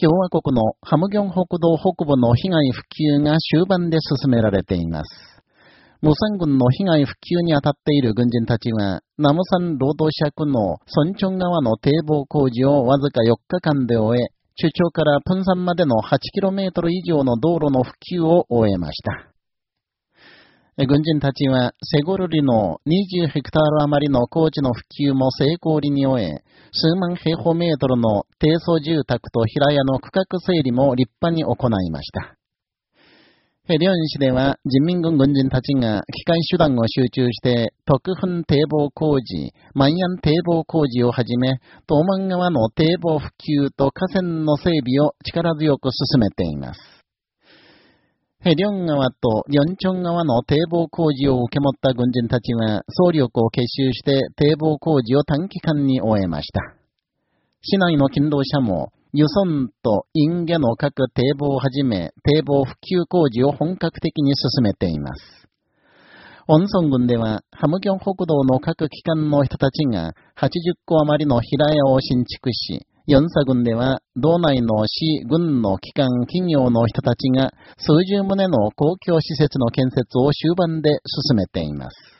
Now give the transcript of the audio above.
共和国のハムギョン北道北部の被害復旧が終盤で進められています。無産軍の被害復旧に当たっている軍人たちは、ナムサン労働者区のソンチョン川の堤防工事をわずか4日間で終え、中朝からプンサンまでの 8km 以上の道路の復旧を終えました。軍人たちは、セゴルリの20ヘクタール余りの工事の復旧も成功裏に終え、数万平方メートルの低層住宅と平屋の区画整理も立派に行いました。ヘリョン市では人民軍軍人たちが機械手段を集中して特訓堤防工事、万安堤防工事をはじめ、東満川の堤防復旧と河川の整備を力強く進めています。ヘリョン川とリョンチョン川の堤防工事を受け持った軍人たちは総力を結集して堤防工事を短期間に終えました。市内の勤労者も、輸送とインゲの各堤防をはじめ、堤防復旧工事を本格的に進めています。温村郡では、ハムギョン北道の各機関の人たちが80個余りの平屋を新築し、四佐郡では、道内の市、軍の機関、企業の人たちが、数十棟の公共施設の建設を終盤で進めています。